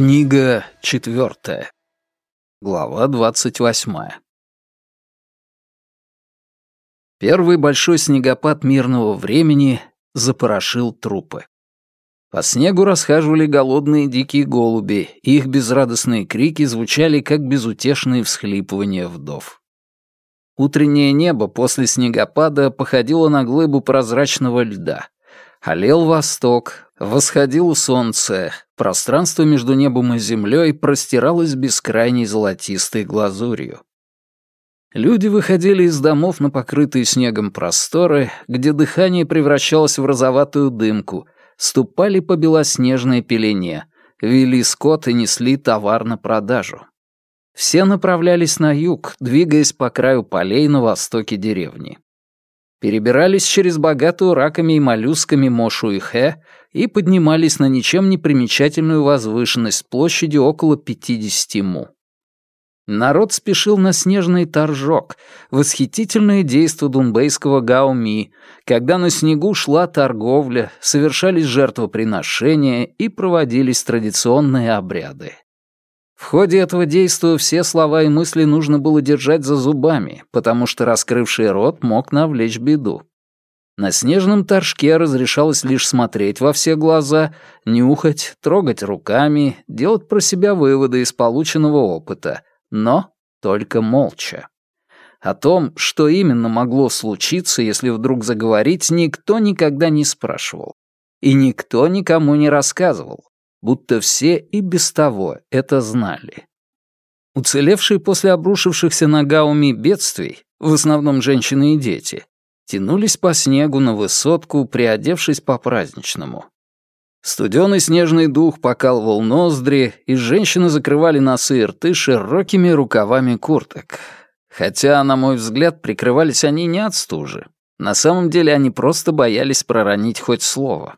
Книга четвертая. Глава двадцать восьмая. Первый большой снегопад мирного времени запорошил трупы. По снегу расхаживали голодные дикие голуби, их безрадостные крики звучали, как безутешные всхлипывания вдов. Утреннее небо после снегопада походило на глыбу прозрачного льда. Олел восток, восходило солнце, пространство между небом и землей простиралось бескрайней золотистой глазурью. Люди выходили из домов на покрытые снегом просторы, где дыхание превращалось в розоватую дымку, ступали по белоснежной пелене, вели скот и несли товар на продажу. Все направлялись на юг, двигаясь по краю полей на востоке деревни перебирались через богатую раками и моллюсками Мошу и Хэ и поднимались на ничем не примечательную возвышенность площадью около 50 му. Народ спешил на снежный торжок, восхитительное действо дунбейского гауми, когда на снегу шла торговля, совершались жертвоприношения и проводились традиционные обряды. В ходе этого действия все слова и мысли нужно было держать за зубами, потому что раскрывший рот мог навлечь беду. На снежном торжке разрешалось лишь смотреть во все глаза, нюхать, трогать руками, делать про себя выводы из полученного опыта, но только молча. О том, что именно могло случиться, если вдруг заговорить, никто никогда не спрашивал. И никто никому не рассказывал будто все и без того это знали. Уцелевшие после обрушившихся на Гауми бедствий, в основном женщины и дети, тянулись по снегу на высотку, приодевшись по-праздничному. Студеный снежный дух покалывал ноздри, и женщины закрывали носы и рты широкими рукавами курток. Хотя, на мой взгляд, прикрывались они не от стужи. На самом деле они просто боялись проронить хоть слово.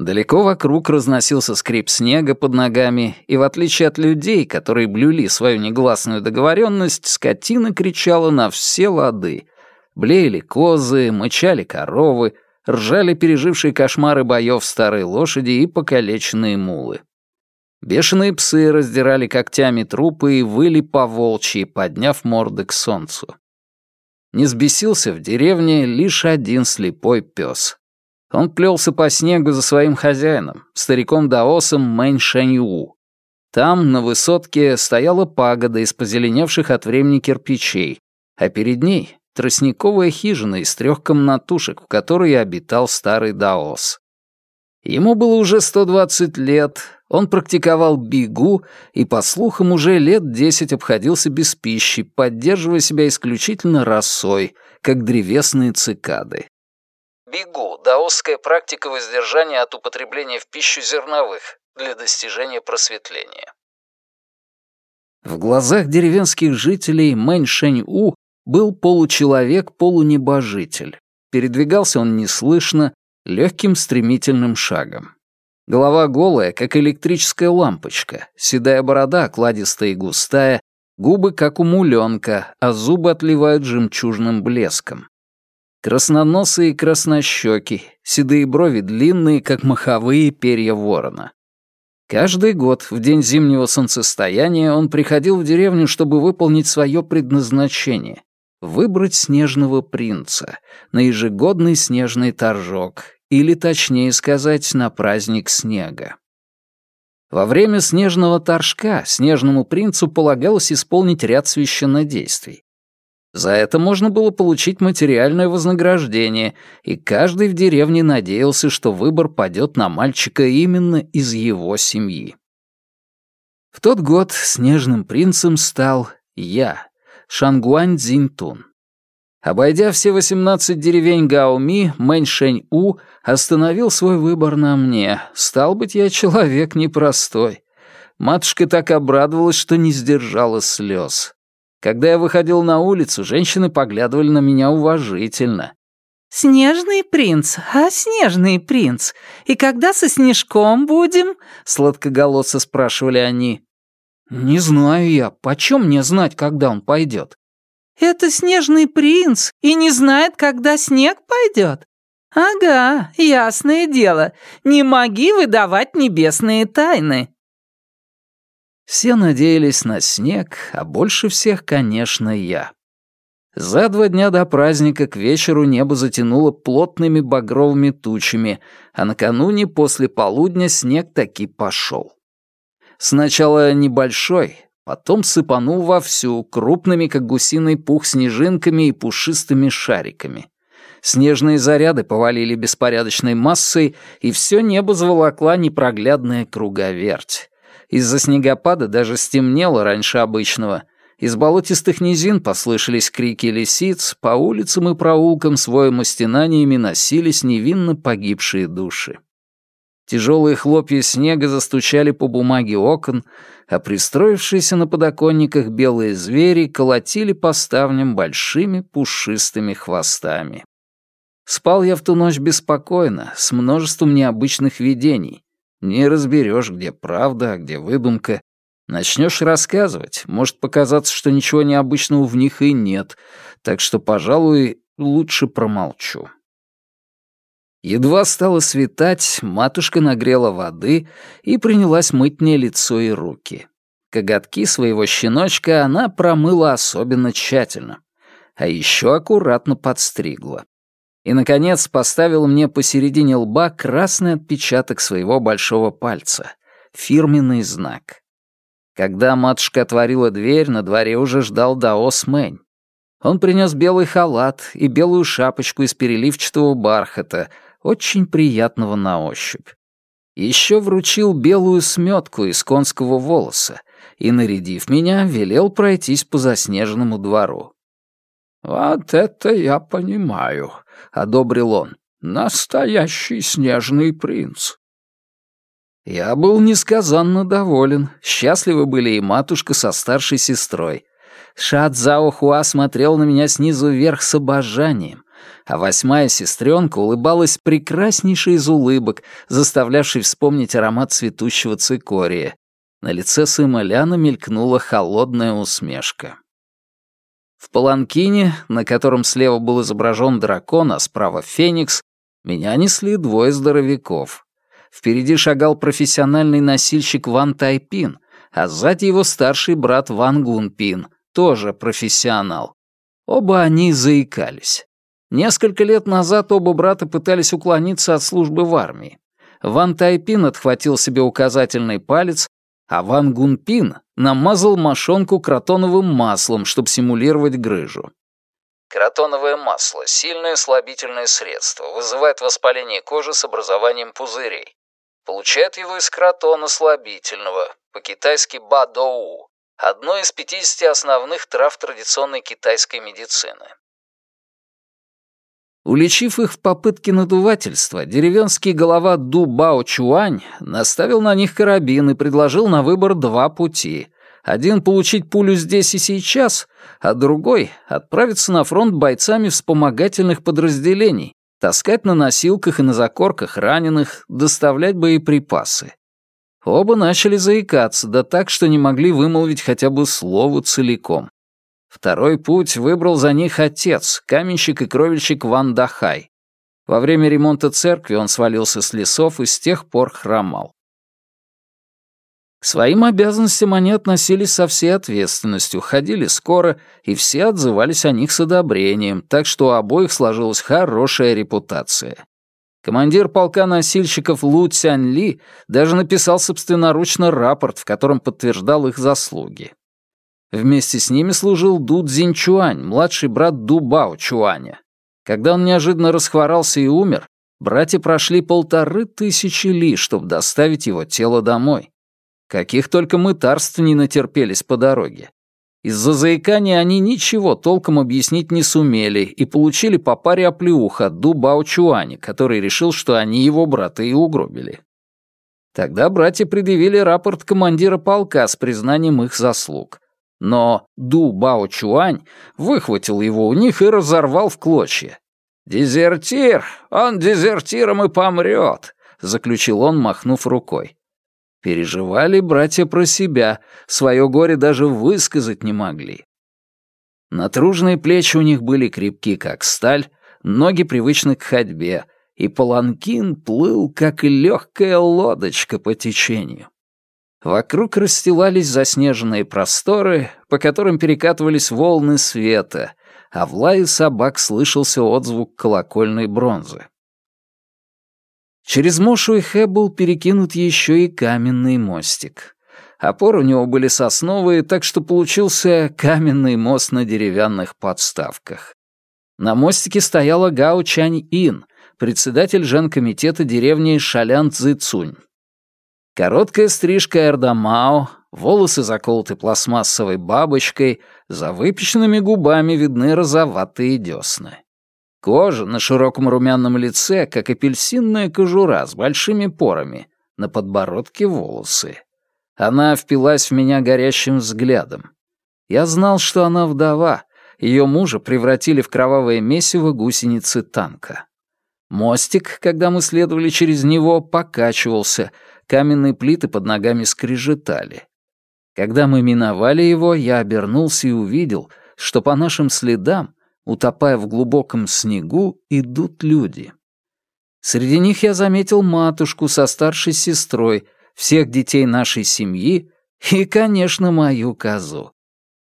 Далеко вокруг разносился скрип снега под ногами, и в отличие от людей, которые блюли свою негласную договоренность, скотина кричала на все лады. Блеяли козы, мычали коровы, ржали пережившие кошмары боев старые лошади и покалеченные мулы. Бешеные псы раздирали когтями трупы и выли по волчьи, подняв морды к солнцу. Не сбесился в деревне лишь один слепой пес. Он плелся по снегу за своим хозяином, стариком-даосом Мэнь Шэнью. Там, на высотке, стояла пагода из позеленевших от времени кирпичей, а перед ней — тростниковая хижина из трех комнатушек, в которой обитал старый даос. Ему было уже 120 лет, он практиковал бигу и, по слухам, уже лет 10 обходился без пищи, поддерживая себя исключительно росой, как древесные цикады. Бигу – даосская практика воздержания от употребления в пищу зерновых для достижения просветления. В глазах деревенских жителей Мэнь Шэнь У был получеловек-полунебожитель. Передвигался он неслышно, легким стремительным шагом. Голова голая, как электрическая лампочка, седая борода кладистая и густая, губы как у муленка, а зубы отливают жемчужным блеском. Красноносые и краснощеки, седые брови длинные, как маховые перья ворона. Каждый год, в день зимнего солнцестояния, он приходил в деревню, чтобы выполнить свое предназначение — выбрать снежного принца на ежегодный снежный торжок, или, точнее сказать, на праздник снега. Во время снежного торжка снежному принцу полагалось исполнить ряд священнодействий. За это можно было получить материальное вознаграждение, и каждый в деревне надеялся, что выбор падет на мальчика именно из его семьи. В тот год снежным принцем стал я, Шангуань Цзиньтун. Обойдя все 18 деревень Гаоми, Мэнь У остановил свой выбор на мне. Стал быть, я человек непростой. Матушка так обрадовалась, что не сдержала слез. Когда я выходил на улицу, женщины поглядывали на меня уважительно. «Снежный принц, а снежный принц? И когда со снежком будем?» — сладкоголосо спрашивали они. «Не знаю я. Почем мне знать, когда он пойдет?» «Это снежный принц и не знает, когда снег пойдет?» «Ага, ясное дело. Не моги выдавать небесные тайны». Все надеялись на снег, а больше всех, конечно, я. За два дня до праздника к вечеру небо затянуло плотными багровыми тучами, а накануне после полудня снег таки пошел. Сначала небольшой, потом сыпанул вовсю, крупными, как гусиный пух, снежинками и пушистыми шариками. Снежные заряды повалили беспорядочной массой, и все небо заволокла непроглядная круговерть. Из-за снегопада даже стемнело раньше обычного, из болотистых низин послышались крики лисиц, по улицам и проулкам своим стенаниями носились невинно погибшие души. Тяжелые хлопья снега застучали по бумаге окон, а пристроившиеся на подоконниках белые звери колотили по ставням большими пушистыми хвостами. Спал я в ту ночь беспокойно, с множеством необычных видений. Не разберешь, где правда, а где выдумка. Начнешь рассказывать, может показаться, что ничего необычного в них и нет, так что, пожалуй, лучше промолчу. Едва стало светать, матушка нагрела воды и принялась мыть мне лицо и руки. Коготки своего щеночка она промыла особенно тщательно, а еще аккуратно подстригла. И, наконец, поставила мне посередине лба красный отпечаток своего большого пальца — фирменный знак. Когда матушка отворила дверь, на дворе уже ждал Даос Мэнь. Он принес белый халат и белую шапочку из переливчатого бархата, очень приятного на ощупь. Еще вручил белую сметку из конского волоса и, нарядив меня, велел пройтись по заснеженному двору. «Вот это я понимаю», — одобрил он. «Настоящий снежный принц. Я был несказанно доволен. Счастливы были и матушка со старшей сестрой. Шат Зао смотрел на меня снизу вверх с обожанием, а восьмая сестренка улыбалась прекраснейшей из улыбок, заставлявшей вспомнить аромат цветущего цикория. На лице Сыма Ляна мелькнула холодная усмешка. В паланкине, на котором слева был изображен дракон, а справа — феникс, меня несли двое здоровяков. Впереди шагал профессиональный носильщик Ван Тайпин, а сзади его старший брат Ван Гунпин, тоже профессионал. Оба они заикались. Несколько лет назад оба брата пытались уклониться от службы в армии. Ван Тайпин отхватил себе указательный палец, а Ван Гунпин намазал мошонку кротоновым маслом, чтобы симулировать грыжу. Кротоновое масло – сильное слабительное средство, вызывает воспаление кожи с образованием пузырей. Получают его из кротона слабительного, по-китайски бадоу, одной из 50 основных трав традиционной китайской медицины. Уличив их в попытке надувательства, деревенский голова Ду Бао Чуань наставил на них карабин и предложил на выбор два пути. Один — получить пулю здесь и сейчас, а другой — отправиться на фронт бойцами вспомогательных подразделений, таскать на носилках и на закорках раненых, доставлять боеприпасы. Оба начали заикаться, да так, что не могли вымолвить хотя бы слово целиком. Второй путь выбрал за них отец, каменщик и кровельщик Ван Дахай. Во время ремонта церкви он свалился с лесов и с тех пор хромал. К своим обязанностям они относились со всей ответственностью, ходили скоро, и все отзывались о них с одобрением, так что у обоих сложилась хорошая репутация. Командир полка носильщиков Лу Цянь Ли даже написал собственноручно рапорт, в котором подтверждал их заслуги. Вместе с ними служил Ду Цзиньчуань, младший брат Ду Бао Чуаня. Когда он неожиданно расхворался и умер, братья прошли полторы тысячи ли, чтобы доставить его тело домой. Каких только мытарств не натерпелись по дороге. Из-за заикания они ничего толком объяснить не сумели и получили по паре оплеух от Ду Бао Чуани, который решил, что они его брата и угробили. Тогда братья предъявили рапорт командира полка с признанием их заслуг. Но Ду Бао Чуань выхватил его у них и разорвал в клочья. «Дезертир! Он дезертиром и помрет!» — заключил он, махнув рукой. Переживали братья про себя, свое горе даже высказать не могли. Натруженные плечи у них были крепки, как сталь, ноги привычны к ходьбе, и паланкин плыл, как легкая лодочка по течению. Вокруг расстилались заснеженные просторы, по которым перекатывались волны света, а в лае собак слышался отзвук колокольной бронзы. Через Мошу и Хэ был перекинут еще и каменный мостик. Опоры у него были сосновые, так что получился каменный мост на деревянных подставках. На мостике стояла Гао Чань Ин, председатель женкомитета деревни Шалян Цзэцунь. Короткая стрижка Эрдамао, волосы заколоты пластмассовой бабочкой, за выпеченными губами видны розоватые десны. Кожа на широком румяном лице, как апельсинная кожура с большими порами, на подбородке волосы. Она впилась в меня горящим взглядом. Я знал, что она вдова, ее мужа превратили в кровавое месиво гусеницы танка. Мостик, когда мы следовали через него, покачивался, каменные плиты под ногами скрежетали. Когда мы миновали его, я обернулся и увидел, что по нашим следам, утопая в глубоком снегу, идут люди. Среди них я заметил матушку со старшей сестрой, всех детей нашей семьи и, конечно, мою козу.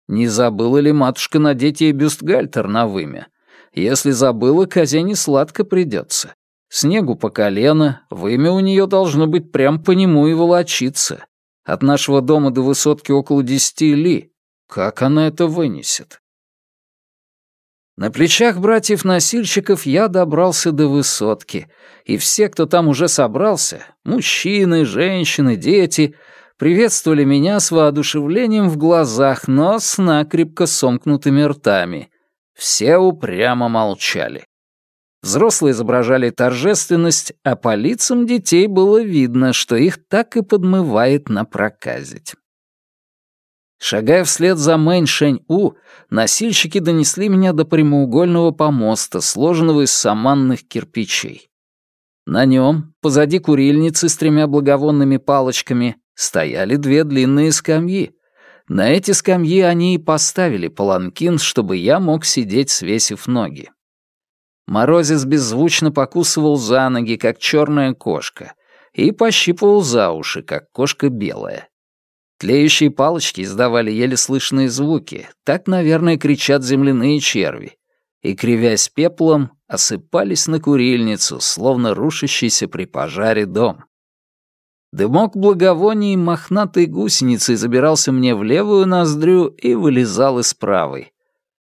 Не забыла ли матушка надеть ей бюстгальтер на вымя? Если забыла, козе не сладко придется. Снегу по колено, вымя у нее должно быть прям по нему и волочиться. От нашего дома до высотки около десяти ли. Как она это вынесет? На плечах братьев-носильщиков я добрался до высотки, и все, кто там уже собрался, мужчины, женщины, дети, приветствовали меня с воодушевлением в глазах, но с накрепко сомкнутыми ртами. Все упрямо молчали. Взрослые изображали торжественность, а по лицам детей было видно, что их так и подмывает напроказить. Шагая вслед за Мэнь Шэнь-У, носильщики донесли меня до прямоугольного помоста, сложенного из саманных кирпичей. На нем, позади курильницы с тремя благовонными палочками, стояли две длинные скамьи. На эти скамьи они и поставили паланкин, чтобы я мог сидеть, свесив ноги. Морозец беззвучно покусывал за ноги, как черная кошка, и пощипывал за уши, как кошка белая. Тлеющие палочки издавали еле слышные звуки, так, наверное, кричат земляные черви, и, кривясь пеплом, осыпались на курильницу, словно рушащийся при пожаре дом. Дымок благовоний мохнатой гусеницей забирался мне в левую ноздрю и вылезал из правой.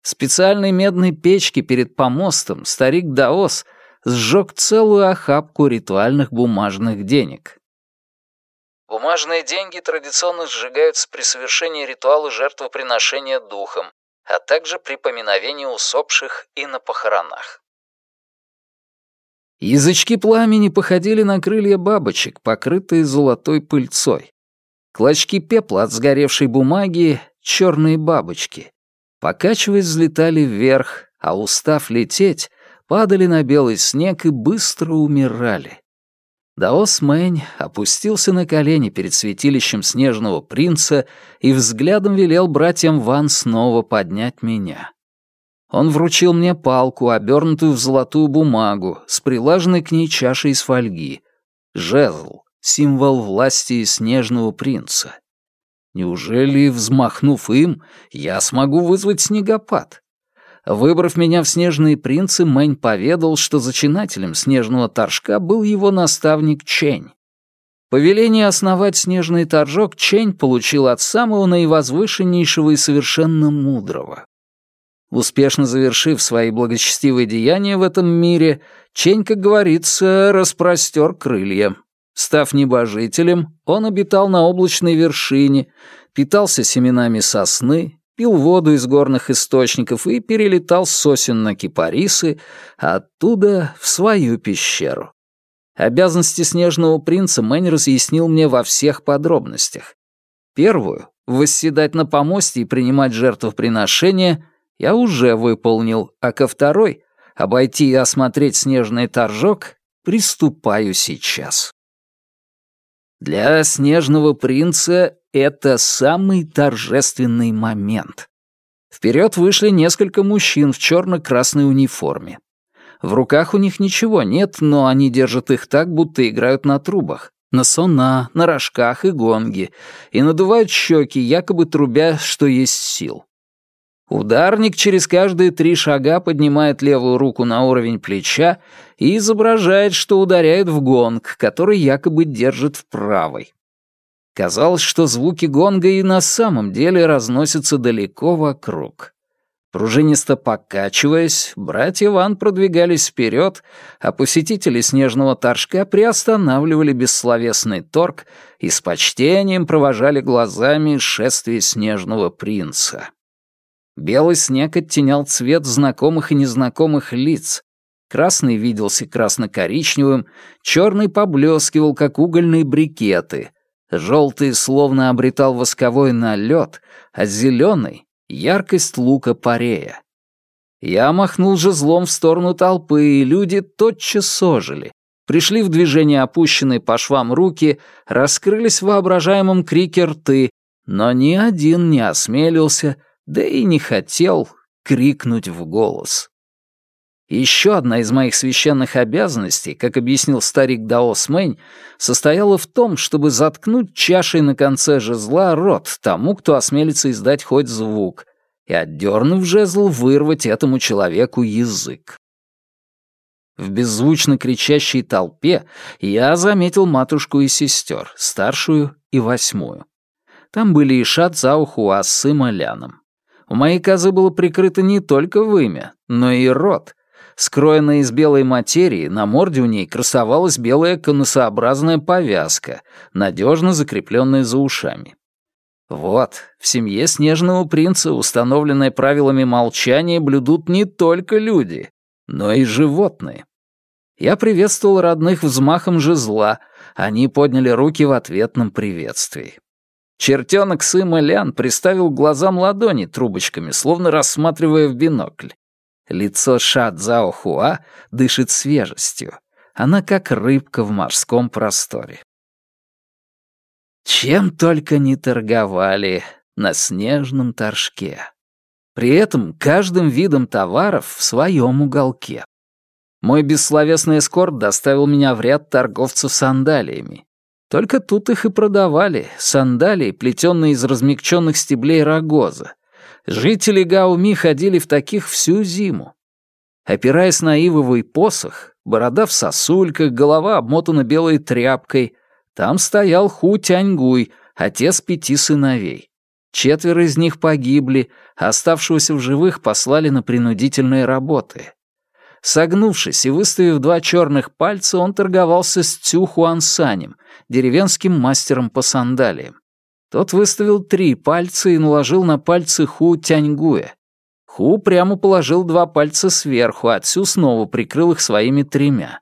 Специальной медной печке перед помостом старик Даос сжег целую охапку ритуальных бумажных денег. Бумажные деньги традиционно сжигаются при совершении ритуала жертвоприношения духом, а также при поминовении усопших и на похоронах. Язычки пламени походили на крылья бабочек, покрытые золотой пыльцой. Клочки пепла от сгоревшей бумаги — черные бабочки. Покачиваясь, взлетали вверх, а устав лететь, падали на белый снег и быстро умирали. Даос Мэнь опустился на колени перед святилищем снежного принца и взглядом велел братьям Ван снова поднять меня. Он вручил мне палку, обернутую в золотую бумагу, с прилаженной к ней чашей из фольги. Жезл, символ власти снежного принца. Неужели, взмахнув им, я смогу вызвать снегопад? Выбрав меня в снежные принцы, Мэнь поведал, что зачинателем снежного торжка был его наставник Чень. Повеление основать снежный торжок Чень получил от самого наивозвышеннейшего и совершенно мудрого. Успешно завершив свои благочестивые деяния в этом мире, Чень, как говорится, распростер крылья. Став небожителем, он обитал на облачной вершине, питался семенами сосны, пил воду из горных источников и перелетал сосен на кипарисы, а оттуда в свою пещеру. Обязанности снежного принца Мэнь разъяснил мне во всех подробностях. Первую — восседать на помосте и принимать жертвоприношения — я уже выполнил, а ко второй — обойти и осмотреть снежный торжок — приступаю сейчас. Для снежного принца это самый торжественный момент. Вперед вышли несколько мужчин в черно-красной униформе. В руках у них ничего нет, но они держат их так, будто играют на трубах. На сона, на рожках и гонги, и надувают щеки, якобы трубя, что есть сил. Ударник через каждые три шага поднимает левую руку на уровень плеча и изображает, что ударяет в гонг, который якобы держит в правой. Казалось, что звуки гонга и на самом деле разносятся далеко вокруг. Пружинисто покачиваясь, братья Ван продвигались вперед, а посетители снежного торжка приостанавливали бессловесный торг и с почтением провожали глазами шествие снежного принца. Белый снег оттенял цвет знакомых и незнакомых лиц. Красный виделся красно-коричневым, черный поблескивал, как угольные брикеты, желтый словно обретал восковой налет, а зеленый яркость лука парея. Я махнул жезлом в сторону толпы, и люди тотчас сожили. Пришли в движение опущенные по швам руки, раскрылись в воображаемом крике рты, но ни один не осмелился, да и не хотел крикнуть в голос. Еще одна из моих священных обязанностей, как объяснил старик Даос Мэнь, состояла в том, чтобы заткнуть чашей на конце жезла рот тому, кто осмелится издать хоть звук, и, отдернув жезл, вырвать этому человеку язык. В беззвучно кричащей толпе я заметил матушку и сестер, старшую и восьмую. Там были и Шат Заухуа с Сыма. У моей козы было прикрыто не только вымя, но и рот, Скроенная из белой материи, на морде у ней красовалась белая конусообразная повязка, надежно закрепленная за ушами. Вот, в семье снежного принца, установленное правилами молчания, блюдут не только люди, но и животные. Я приветствовал родных взмахом жезла, они подняли руки в ответном приветствии. Чертенок Сыма Лян приставил глазам ладони трубочками, словно рассматривая в бинокль. Лицо Ша Цзао Хуа дышит свежестью. Она как рыбка в морском просторе. Чем только не торговали на снежном торжке. При этом каждым видом товаров в своем уголке. Мой бессловесный эскорт доставил меня в ряд торговцев сандалиями. Только тут их и продавали, сандалии, плетенные из размягченных стеблей рогоза, Жители Гауми ходили в таких всю зиму. Опираясь на ивовый посох, борода в сосульках, голова обмотана белой тряпкой, там стоял Ху Тяньгуй, отец пяти сыновей. Четверо из них погибли, а оставшегося в живых послали на принудительные работы. Согнувшись и выставив два черных пальца, он торговался с Цю Хуансанем, деревенским мастером по сандалиям. Тот выставил три пальца и наложил на пальцы Ху Тяньгуя. Ху прямо положил два пальца сверху, а Цю снова прикрыл их своими тремя.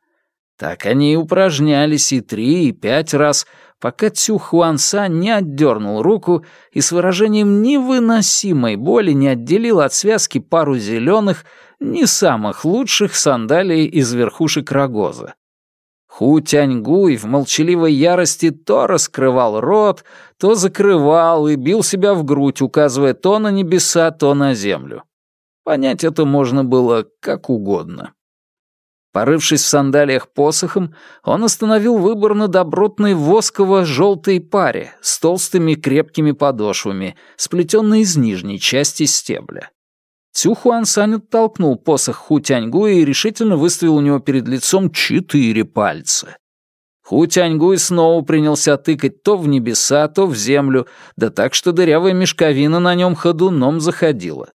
Так они и упражнялись и три, и пять раз, пока Цю Хуанса не отдернул руку и с выражением невыносимой боли не отделил от связки пару зеленых, не самых лучших сандалий из верхушек рогоза. Ху Тяньгуй в молчаливой ярости то раскрывал рот, то закрывал и бил себя в грудь, указывая то на небеса, то на землю. Понять это можно было как угодно. Порывшись в сандалиях посохом, он остановил выбор на добротной восково-желтой паре с толстыми крепкими подошвами, сплетенной из нижней части стебля. Цю Хуансань оттолкнул посох Ху Тяньгуя и решительно выставил у него перед лицом четыре пальца. Ху Тяньгуй снова принялся тыкать то в небеса, то в землю, да так, что дырявая мешковина на нем ходуном заходила.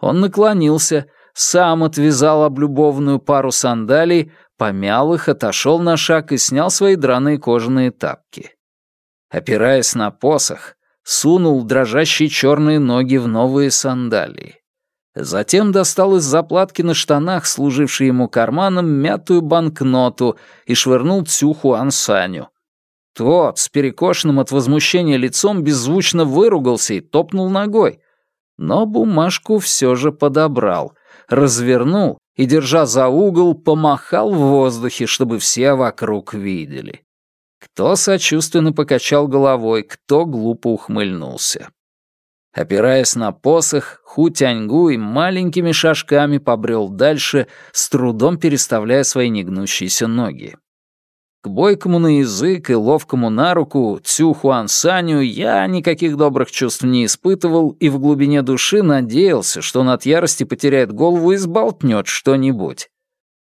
Он наклонился, сам отвязал облюбованную пару сандалий, помял их, отошел на шаг и снял свои драные кожаные тапки. Опираясь на посох, сунул дрожащие черные ноги в новые сандалии. Затем достал из заплатки на штанах, служившей ему карманом, мятую банкноту и швырнул Цюху Ансаню. Тот, с перекошенным от возмущения лицом, беззвучно выругался и топнул ногой. Но бумажку все же подобрал, развернул и, держа за угол, помахал в воздухе, чтобы все вокруг видели. Кто сочувственно покачал головой, кто глупо ухмыльнулся. Опираясь на посох, Ху Тяньгуй маленькими шажками побрел дальше, с трудом переставляя свои негнущиеся ноги. К бойкому на язык и ловкому на руку Цю Хуан Саню я никаких добрых чувств не испытывал и в глубине души надеялся, что он от ярости потеряет голову и сболтнет что-нибудь.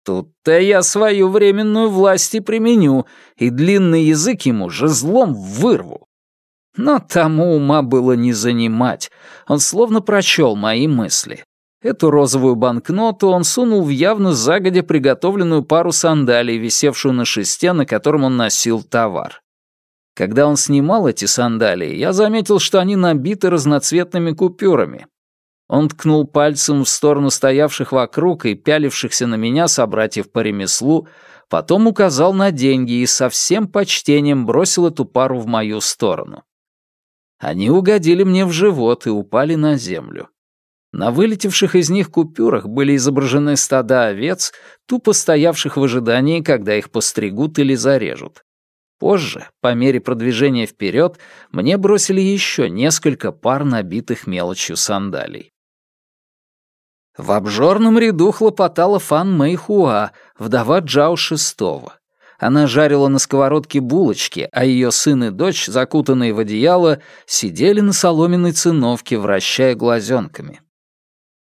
Тут-то я свою временную власть и применю, и длинный язык ему же злом вырву. Но тому ума было не занимать. Он словно прочел мои мысли. Эту розовую банкноту он сунул в явно загодя приготовленную пару сандалий, висевшую на шесте, на котором он носил товар. Когда он снимал эти сандалии, я заметил, что они набиты разноцветными купюрами. Он ткнул пальцем в сторону стоявших вокруг и пялившихся на меня собратьев по ремеслу, потом указал на деньги и со всем почтением бросил эту пару в мою сторону. Они угодили мне в живот и упали на землю. На вылетевших из них купюрах были изображены стада овец, тупо стоявших в ожидании, когда их постригут или зарежут. Позже, по мере продвижения вперед, мне бросили еще несколько пар набитых мелочью сандалий. В обжорном ряду хлопотала Фан Мэйхуа, вдова Джао Шестого. Она жарила на сковородке булочки, а ее сын и дочь, закутанные в одеяло, сидели на соломенной циновке, вращая глазенками.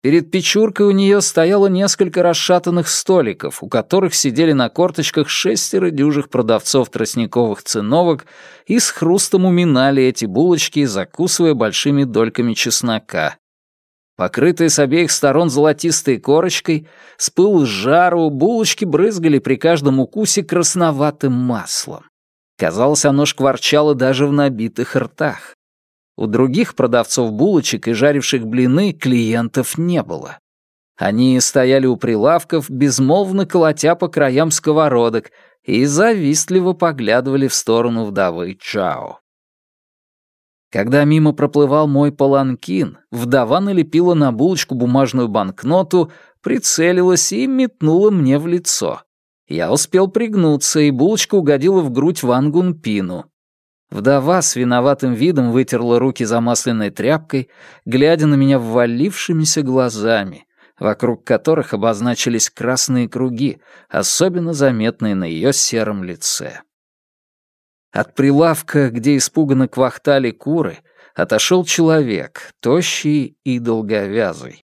Перед печуркой у нее стояло несколько расшатанных столиков, у которых сидели на корточках шестеро дюжих продавцов тростниковых циновок и с хрустом уминали эти булочки, закусывая большими дольками чеснока. Покрытые с обеих сторон золотистой корочкой, с пыл с жару, булочки брызгали при каждом укусе красноватым маслом. Казалось, оно шкварчало даже в набитых ртах. У других продавцов булочек и жаривших блины клиентов не было. Они стояли у прилавков, безмолвно колотя по краям сковородок, и завистливо поглядывали в сторону вдовы Чао. Когда мимо проплывал мой паланкин, вдова налепила на булочку бумажную банкноту, прицелилась и метнула мне в лицо. Я успел пригнуться, и булочка угодила в грудь Ван Гунпину. Вдова с виноватым видом вытерла руки замасленной тряпкой, глядя на меня ввалившимися глазами, вокруг которых обозначились красные круги, особенно заметные на ее сером лице. От прилавка, где испуганно квахтали куры, отошел человек, тощий и долговязый.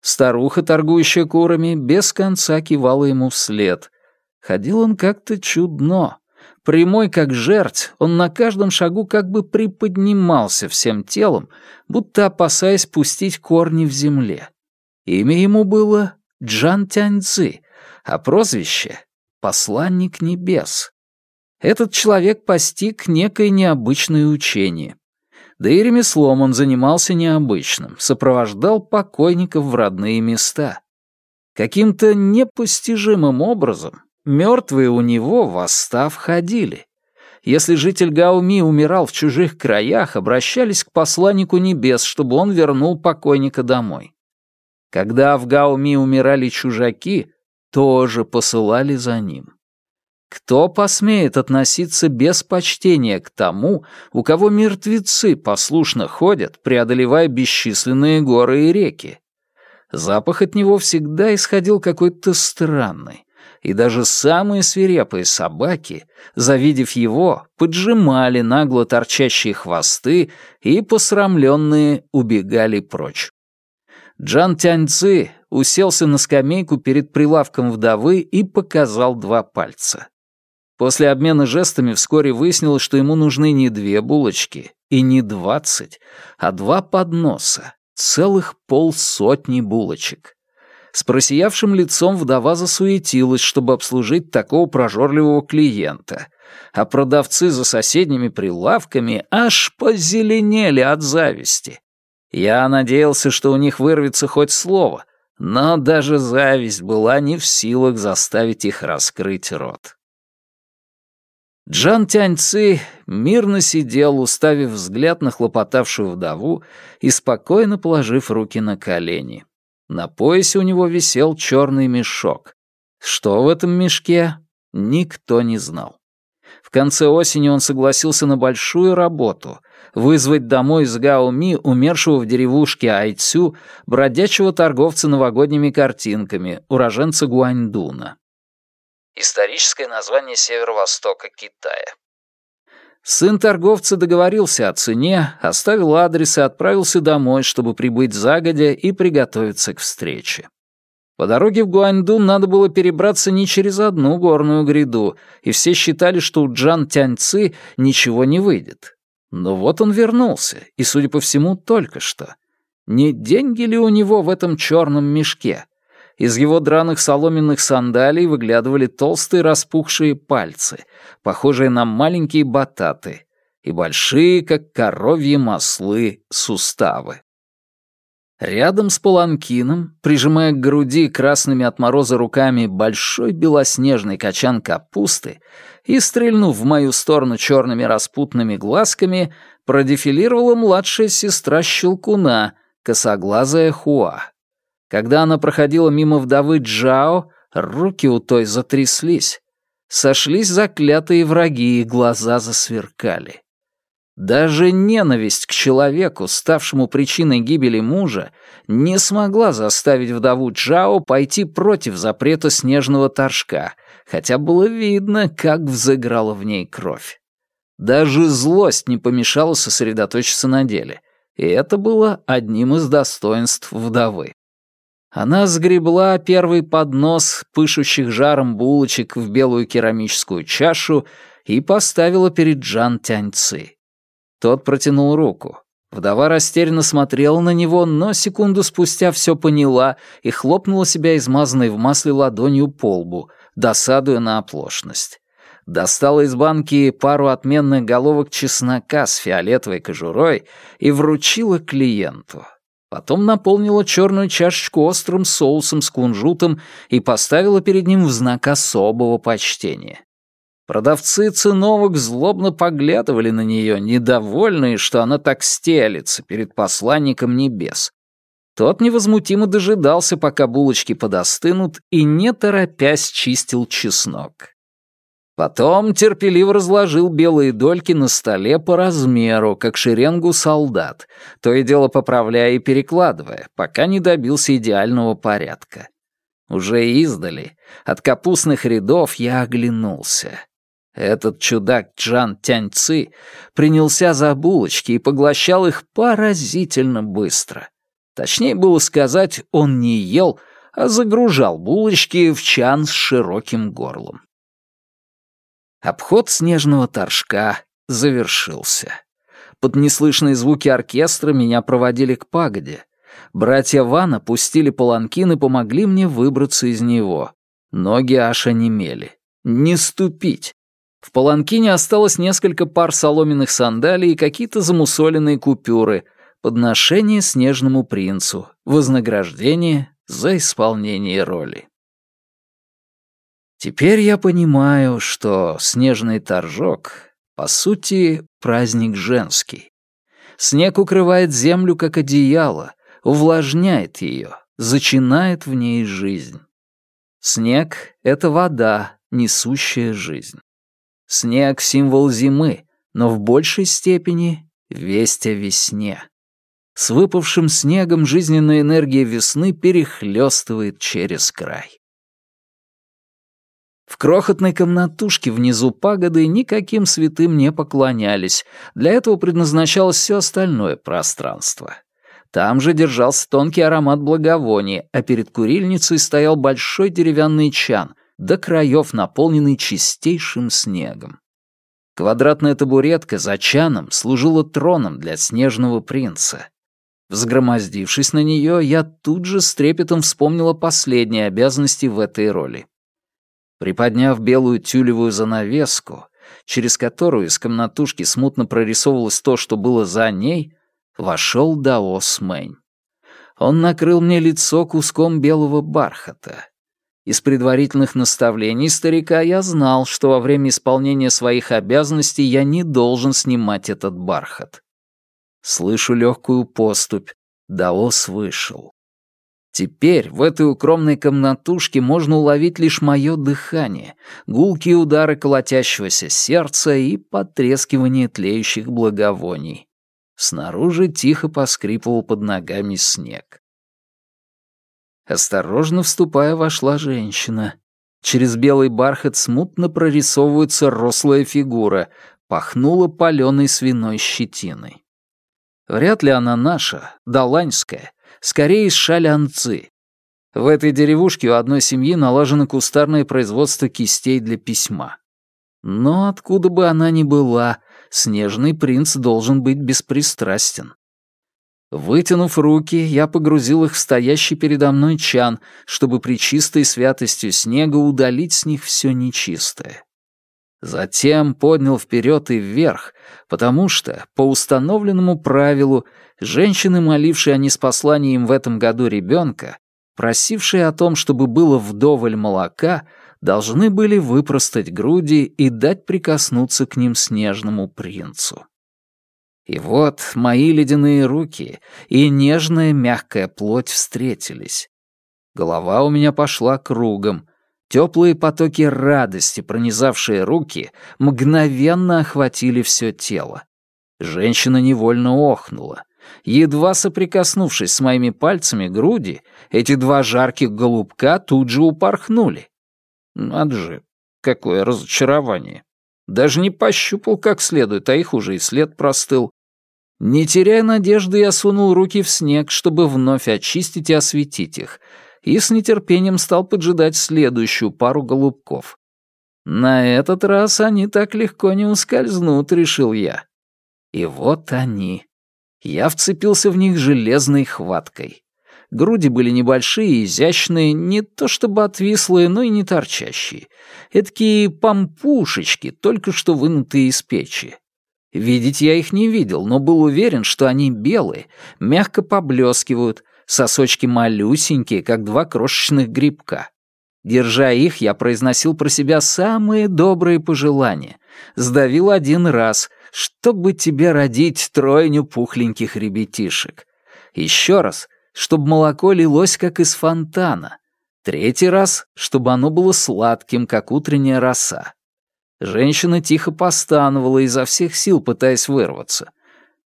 Старуха, торгующая курами, без конца кивала ему вслед. Ходил он как-то чудно, Прямой как жерть, он на каждом шагу как бы приподнимался всем телом, будто опасаясь пустить корни в земле. Имя ему было Джан Тяньцзи, а прозвище — «Посланник небес». Этот человек постиг некое необычное учение. Да и ремеслом он занимался необычным, сопровождал покойников в родные места. Каким-то непостижимым образом Мертвые у него, восстав, ходили. Если житель Гауми умирал в чужих краях, обращались к посланнику небес, чтобы он вернул покойника домой. Когда в Гауми умирали чужаки, тоже посылали за ним. Кто посмеет относиться без почтения к тому, у кого мертвецы послушно ходят, преодолевая бесчисленные горы и реки? Запах от него всегда исходил какой-то странный и даже самые свирепые собаки, завидев его, поджимали нагло торчащие хвосты и, посрамленные, убегали прочь. Джан Тяньци уселся на скамейку перед прилавком вдовы и показал два пальца. После обмена жестами вскоре выяснилось, что ему нужны не две булочки и не двадцать, а два подноса, целых полсотни булочек. С просиявшим лицом вдова засуетилась, чтобы обслужить такого прожорливого клиента, а продавцы за соседними прилавками аж позеленели от зависти. Я надеялся, что у них вырвется хоть слово, но даже зависть была не в силах заставить их раскрыть рот. Джан Тяньци мирно сидел, уставив взгляд на хлопотавшую вдову и спокойно положив руки на колени. На поясе у него висел черный мешок. Что в этом мешке, никто не знал. В конце осени он согласился на большую работу — вызвать домой из Гаоми умершего в деревушке Айцю бродячего торговца новогодними картинками, уроженца Гуаньдуна. Историческое название северо-востока Китая. Сын торговца договорился о цене, оставил адрес и отправился домой, чтобы прибыть загодя и приготовиться к встрече. По дороге в Гуаньдун надо было перебраться не через одну горную гряду, и все считали, что у Джан Тяньцы ничего не выйдет. Но вот он вернулся, и, судя по всему, только что. Не деньги ли у него в этом черном мешке? Из его драных соломенных сандалий выглядывали толстые распухшие пальцы, похожие на маленькие бататы, и большие, как коровьи маслы, суставы. Рядом с паланкином, прижимая к груди красными от мороза руками большой белоснежный качан капусты и стрельнув в мою сторону черными распутными глазками, продефилировала младшая сестра Щелкуна, косоглазая Хуа. Когда она проходила мимо вдовы Джао, руки у той затряслись. Сошлись заклятые враги, и глаза засверкали. Даже ненависть к человеку, ставшему причиной гибели мужа, не смогла заставить вдову Джао пойти против запрета снежного торжка, хотя было видно, как взыграла в ней кровь. Даже злость не помешала сосредоточиться на деле, и это было одним из достоинств вдовы. Она сгребла первый поднос пышущих жаром булочек в белую керамическую чашу и поставила перед Джан Тяньци. Тот протянул руку. Вдова растерянно смотрела на него, но секунду спустя все поняла и хлопнула себя измазанной в масле ладонью по лбу, досадуя на оплошность. Достала из банки пару отменных головок чеснока с фиолетовой кожурой и вручила клиенту. Потом наполнила черную чашечку острым соусом с кунжутом и поставила перед ним в знак особого почтения. Продавцы циновок злобно поглядывали на нее, недовольные, что она так стелится перед посланником небес. Тот невозмутимо дожидался, пока булочки подостынут, и не торопясь чистил чеснок. Потом терпеливо разложил белые дольки на столе по размеру, как шеренгу солдат, то и дело поправляя и перекладывая, пока не добился идеального порядка. Уже издали, от капустных рядов я оглянулся. Этот чудак Джан Тяньцы принялся за булочки и поглощал их поразительно быстро. Точнее было сказать, он не ел, а загружал булочки в чан с широким горлом. Обход снежного торжка завершился. Под неслышные звуки оркестра меня проводили к пагоде. Братья Вана пустили паланкин и помогли мне выбраться из него. Ноги аж онемели. Не ступить. В паланкине осталось несколько пар соломенных сандалий и какие-то замусоленные купюры, подношение снежному принцу, вознаграждение за исполнение роли. Теперь я понимаю, что снежный торжок, по сути, праздник женский. Снег укрывает землю как одеяло, увлажняет ее, зачинает в ней жизнь. Снег — это вода, несущая жизнь. Снег — символ зимы, но в большей степени — весть о весне. С выпавшим снегом жизненная энергия весны перехлёстывает через край. В крохотной комнатушке внизу пагоды никаким святым не поклонялись, для этого предназначалось все остальное пространство. Там же держался тонкий аромат благовония, а перед курильницей стоял большой деревянный чан, до краев наполненный чистейшим снегом. Квадратная табуретка за чаном служила троном для снежного принца. Взгромоздившись на нее, я тут же с трепетом вспомнила последние обязанности в этой роли. Приподняв белую тюлевую занавеску, через которую из комнатушки смутно прорисовывалось то, что было за ней, вошел Даос Мэнь. Он накрыл мне лицо куском белого бархата. Из предварительных наставлений старика я знал, что во время исполнения своих обязанностей я не должен снимать этот бархат. Слышу легкую поступь. Даос вышел. Теперь в этой укромной комнатушке можно уловить лишь мое дыхание, гулкие удары колотящегося сердца и потрескивание тлеющих благовоний. Снаружи тихо поскрипывал под ногами снег. Осторожно вступая, вошла женщина. Через белый бархат смутно прорисовывается рослая фигура, пахнула паленой свиной щетиной. Вряд ли она наша, даланьская, скорее из шалянцы. В этой деревушке у одной семьи налажено кустарное производство кистей для письма. Но откуда бы она ни была, снежный принц должен быть беспристрастен. Вытянув руки, я погрузил их в стоящий передо мной чан, чтобы при чистой святостью снега удалить с них все нечистое. Затем поднял вперед и вверх, потому что, по установленному правилу, женщины, молившие о неспослании им в этом году ребенка, просившие о том, чтобы было вдоволь молока, должны были выпростать груди и дать прикоснуться к ним снежному принцу. И вот мои ледяные руки и нежная мягкая плоть встретились. Голова у меня пошла кругом. Теплые потоки радости, пронизавшие руки, мгновенно охватили все тело. Женщина невольно охнула. Едва соприкоснувшись с моими пальцами груди, эти два жарких голубка тут же упорхнули. Надо же, какое разочарование. Даже не пощупал как следует, а их уже и след простыл. Не теряя надежды, я сунул руки в снег, чтобы вновь очистить и осветить их, и с нетерпением стал поджидать следующую пару голубков. На этот раз они так легко не ускользнут, решил я. И вот они. Я вцепился в них железной хваткой. Груди были небольшие изящные, не то чтобы отвислые, но и не торчащие. Эдакие пампушечки, только что вынутые из печи. Видеть я их не видел, но был уверен, что они белые, мягко поблескивают, сосочки малюсенькие, как два крошечных грибка. Держа их, я произносил про себя самые добрые пожелания. Сдавил один раз, чтобы тебе родить тройню пухленьких ребятишек. Еще раз, чтобы молоко лилось, как из фонтана. Третий раз, чтобы оно было сладким, как утренняя роса. Женщина тихо постановала изо всех сил, пытаясь вырваться.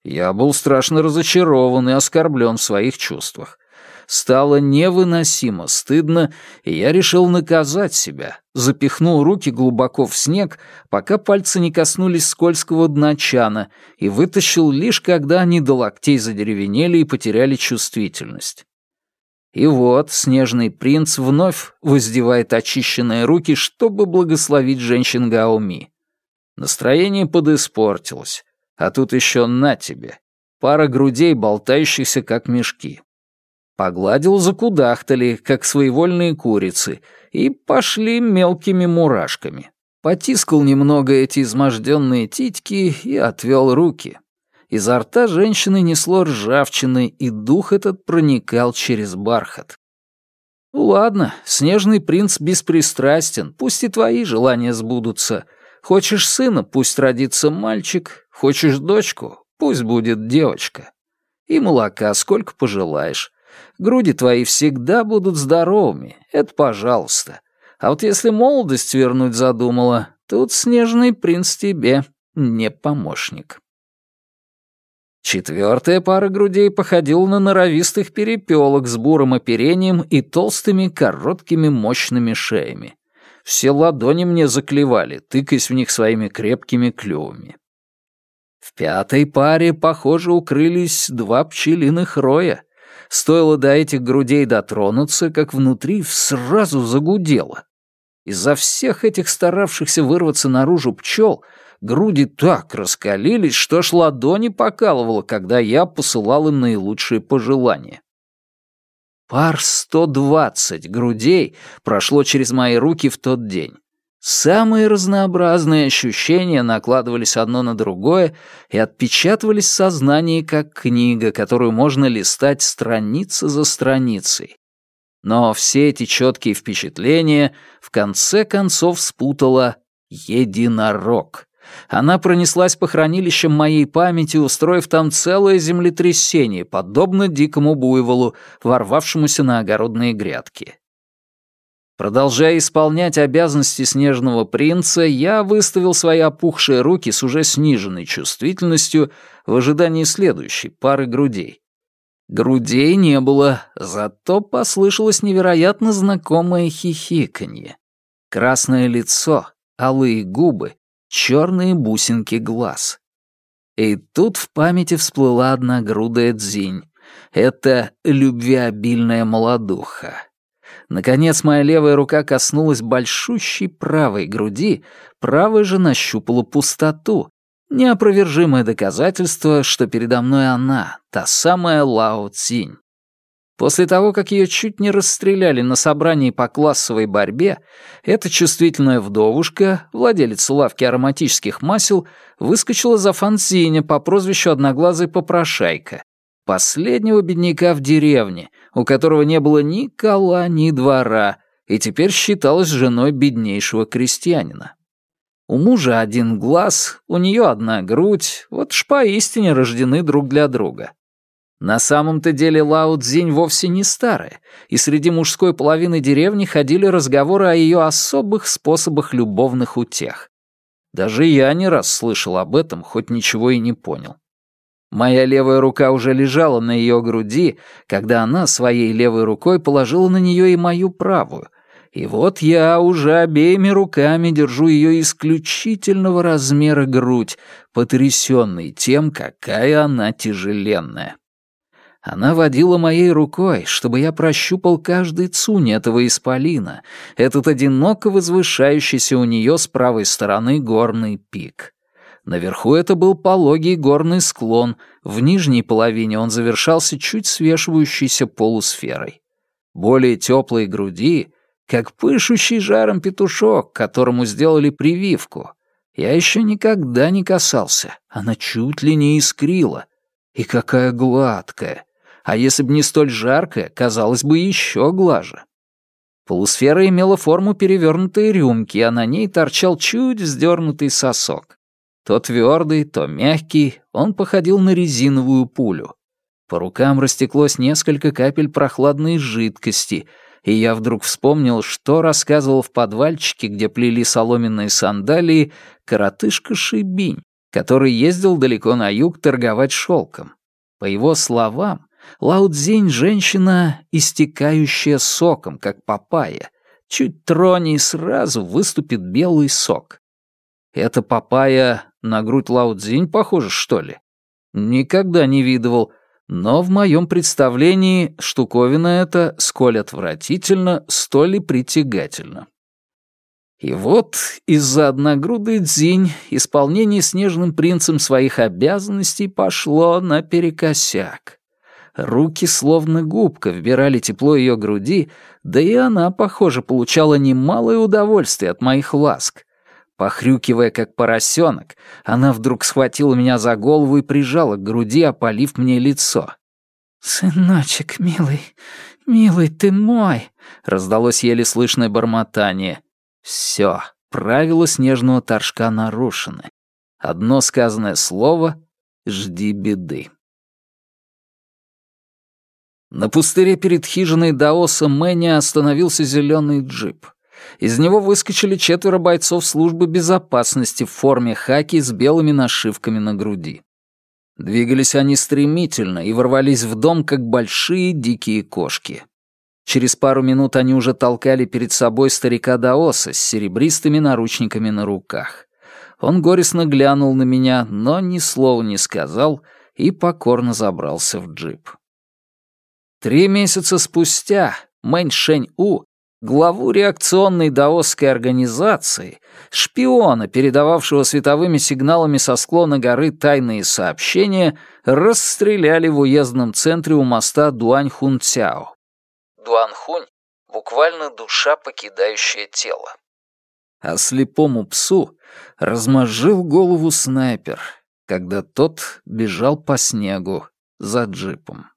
Я был страшно разочарован и оскорблен в своих чувствах. Стало невыносимо стыдно, и я решил наказать себя. Запихнул руки глубоко в снег, пока пальцы не коснулись скользкого дна чана, и вытащил лишь когда они до локтей задеревенели и потеряли чувствительность. И вот снежный принц вновь воздевает очищенные руки, чтобы благословить женщин Гаоми. Настроение подиспортилось, а тут еще на тебе. Пара грудей, болтающихся как мешки. Погладил закудахтали, как своевольные курицы, и пошли мелкими мурашками. Потискал немного эти изможденные титьки и отвел руки. Изо рта женщины несло ржавчины, и дух этот проникал через бархат. «Ну ладно, снежный принц беспристрастен, пусть и твои желания сбудутся. Хочешь сына, пусть родится мальчик, хочешь дочку, пусть будет девочка. И молока сколько пожелаешь. Груди твои всегда будут здоровыми, это пожалуйста. А вот если молодость вернуть задумала, тут снежный принц тебе не помощник». Четвертая пара грудей походила на норовистых перепелок с бурым оперением и толстыми, короткими, мощными шеями. Все ладони мне заклевали, тыкаясь в них своими крепкими клювами. В пятой паре, похоже, укрылись два пчелиных роя. Стоило до этих грудей дотронуться, как внутри сразу загудело. Из-за всех этих старавшихся вырваться наружу пчел — груди так раскалились, что аж ладони покалывало, когда я посылал им наилучшие пожелания. Пар 120 грудей прошло через мои руки в тот день. Самые разнообразные ощущения накладывались одно на другое и отпечатывались в сознании как книга, которую можно листать страница за страницей. Но все эти четкие впечатления в конце концов спутала единорог. Она пронеслась по хранилищам моей памяти, устроив там целое землетрясение, подобно дикому буйволу, ворвавшемуся на огородные грядки. Продолжая исполнять обязанности снежного принца, я выставил свои опухшие руки с уже сниженной чувствительностью в ожидании следующей пары грудей. Грудей не было, зато послышалось невероятно знакомое хихиканье. Красное лицо, алые губы, черные бусинки глаз. И тут в памяти всплыла одна грудая дзинь. Это любвеобильная молодуха. Наконец моя левая рука коснулась большущей правой груди, правая же нащупала пустоту. Неопровержимое доказательство, что передо мной она, та самая Лао Цинь. После того, как ее чуть не расстреляли на собрании по классовой борьбе, эта чувствительная вдовушка, владелица лавки ароматических масел, выскочила за Фанзиня по прозвищу Одноглазый Попрошайка, последнего бедняка в деревне, у которого не было ни кола, ни двора, и теперь считалась женой беднейшего крестьянина. У мужа один глаз, у нее одна грудь, вот ж поистине рождены друг для друга. На самом-то деле Лао Цзинь вовсе не старая, и среди мужской половины деревни ходили разговоры о ее особых способах любовных утех. Даже я не раз слышал об этом, хоть ничего и не понял. Моя левая рука уже лежала на ее груди, когда она своей левой рукой положила на нее и мою правую. И вот я уже обеими руками держу ее исключительного размера грудь, потрясенный тем, какая она тяжеленная. Она водила моей рукой, чтобы я прощупал каждый цунь этого исполина, этот одиноко возвышающийся у нее с правой стороны горный пик. Наверху это был пологий горный склон, в нижней половине он завершался чуть свешивающейся полусферой. Более теплые груди, как пышущий жаром петушок, которому сделали прививку. Я еще никогда не касался, она чуть ли не искрила. И какая гладкая! а если бы не столь жаркое, казалось бы еще глаже. Полусфера имела форму перевернутой рюмки, а на ней торчал чуть вздернутый сосок. То твердый, то мягкий, он походил на резиновую пулю. По рукам растеклось несколько капель прохладной жидкости, и я вдруг вспомнил, что рассказывал в подвальчике, где плели соломенные сандалии, коротышка Шибинь, который ездил далеко на юг торговать шелком. По его словам, Лаудзинь — женщина, истекающая соком, как папайя. Чуть трони и сразу выступит белый сок. Это папайя на грудь Лаудзинь похоже, что ли? Никогда не видывал, но в моем представлении штуковина эта, сколь отвратительно, столь и притягательно. И вот из-за одногрудой дзинь исполнение снежным принцем своих обязанностей пошло наперекосяк. Руки словно губка вбирали тепло ее груди, да и она, похоже, получала немалое удовольствие от моих ласк. Похрюкивая, как поросенок, она вдруг схватила меня за голову и прижала к груди, опалив мне лицо. «Сыночек, милый, милый ты мой!» — раздалось еле слышное бормотание. «Все, правила снежного торжка нарушены. Одно сказанное слово — жди беды». На пустыре перед хижиной Даоса Мэнни остановился зеленый джип. Из него выскочили четверо бойцов службы безопасности в форме хаки с белыми нашивками на груди. Двигались они стремительно и ворвались в дом, как большие дикие кошки. Через пару минут они уже толкали перед собой старика Даоса с серебристыми наручниками на руках. Он горестно глянул на меня, но ни слова не сказал и покорно забрался в джип. Три месяца спустя Мэнь Шэнь-У, главу реакционной даосской организации, шпиона, передававшего световыми сигналами со склона горы тайные сообщения, расстреляли в уездном центре у моста Дуаньхунцяо. Дуанхунь — буквально душа, покидающая тело. А слепому псу размозжил голову снайпер, когда тот бежал по снегу за джипом.